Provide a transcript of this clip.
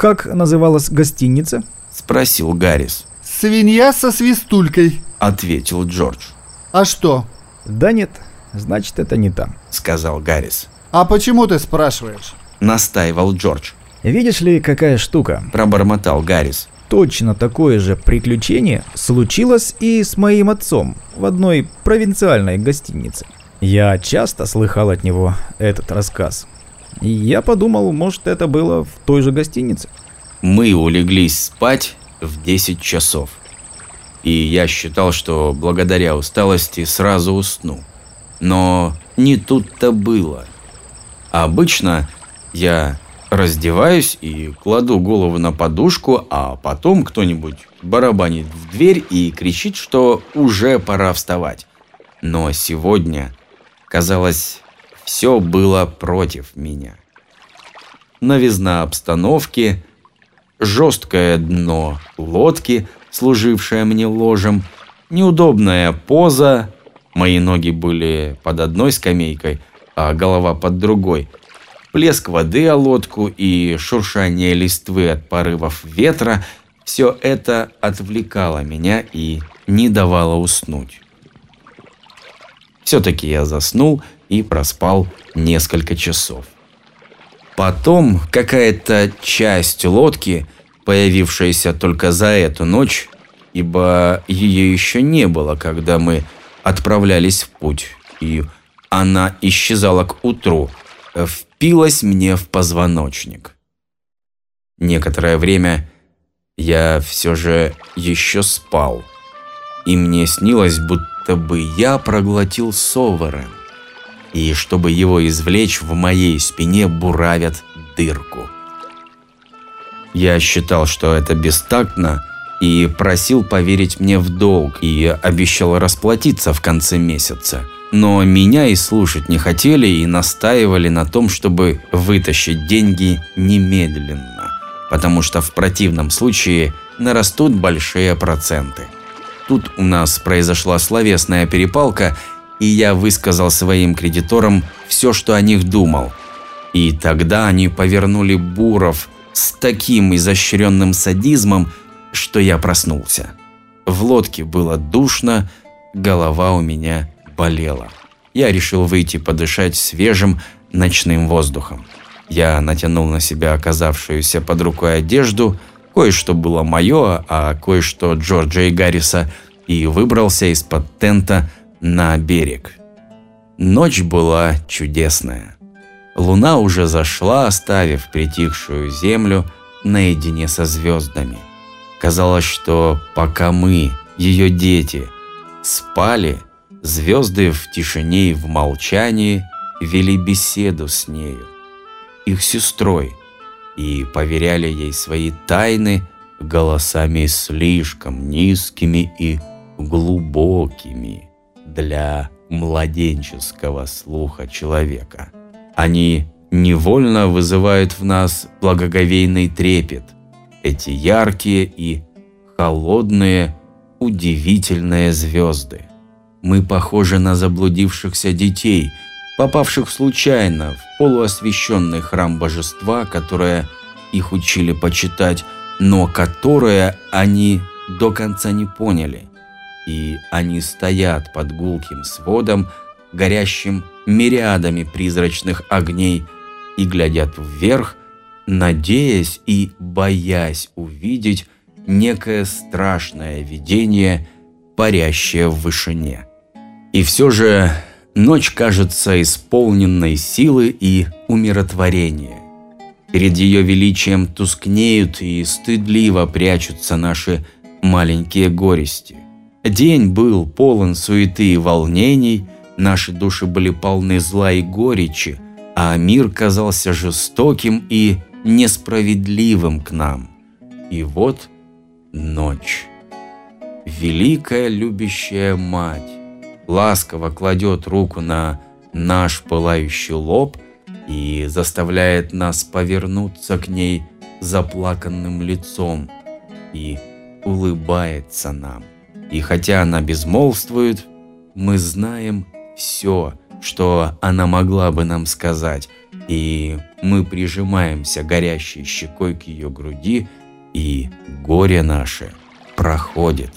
как называлась гостиница? Спросил Гаррис. «Свинья со свистулькой», Ответил Джордж. «А что? Да нет, значит это не там. Сказал Гаррис. А почему ты спрашиваешь?» Настаивал Джордж. Видишь ли, какая штука? Пробормотал Гаррис. Точно такое же приключение случилось и с моим отцом в одной провинциальной гостинице. Я часто слыхал от него этот рассказ. Я подумал, может это было в той же гостинице. Мы улеглись спать в 10 часов. И я считал, что благодаря усталости сразу усну. Но не тут-то было. Обычно я раздеваюсь и кладу голову на подушку, а потом кто-нибудь барабанит в дверь и кричит, что уже пора вставать. Но сегодня, казалось, все было против меня. Новизна обстановки, жесткое дно лодки, служившее мне ложем, неудобная поза, мои ноги были под одной скамейкой, а голова под другой, плеск воды о лодку и шуршание листвы от порывов ветра – все это отвлекало меня и не давало уснуть. Все-таки я заснул и проспал несколько часов. Потом какая-то часть лодки, появившаяся только за эту ночь, ибо ее еще не было, когда мы отправлялись в путь, и она исчезала к утру, впилась мне в позвоночник. Некоторое время я все же еще спал, и мне снилось, будто бы я проглотил Соверен, и чтобы его извлечь, в моей спине буравят дырку. Я считал, что это бестактно, и просил поверить мне в долг, и обещал расплатиться в конце месяца. Но меня и слушать не хотели и настаивали на том, чтобы вытащить деньги немедленно, потому что в противном случае нарастут большие проценты. Тут у нас произошла словесная перепалка, и я высказал своим кредиторам все, что о них думал. И тогда они повернули Буров с таким изощренным садизмом, что я проснулся. В лодке было душно, голова у меня болела. Я решил выйти подышать свежим ночным воздухом. Я натянул на себя оказавшуюся под рукой одежду, кое-что было мое, а кое-что Джорджа и Гарриса, и выбрался из-под тента на берег. Ночь была чудесная. Луна уже зашла, оставив притихшую землю наедине со звездами. Казалось, что пока мы, ее дети, спали, звезды в тишине и в молчании вели беседу с нею, их сестрой, и поверяли ей свои тайны голосами слишком низкими и глубокими для младенческого слуха человека. Они невольно вызывают в нас благоговейный трепет. Эти яркие и холодные, удивительные звезды. Мы похожи на заблудившихся детей, попавших случайно в полуосвященный храм божества, которое их учили почитать, но которое они до конца не поняли и они стоят под гулким сводом, горящим мириадами призрачных огней, и глядят вверх, надеясь и боясь увидеть некое страшное видение, парящее в вышине. И все же ночь кажется исполненной силы и умиротворения. Перед ее величием тускнеют и стыдливо прячутся наши маленькие горести. День был полон суеты и волнений, наши души были полны зла и горечи, а мир казался жестоким и несправедливым к нам. И вот ночь. Великая любящая мать ласково кладет руку на наш пылающий лоб и заставляет нас повернуться к ней заплаканным лицом и улыбается нам. И хотя она безмолвствует, мы знаем все, что она могла бы нам сказать, и мы прижимаемся горящей щекой к ее груди, и горе наше проходит.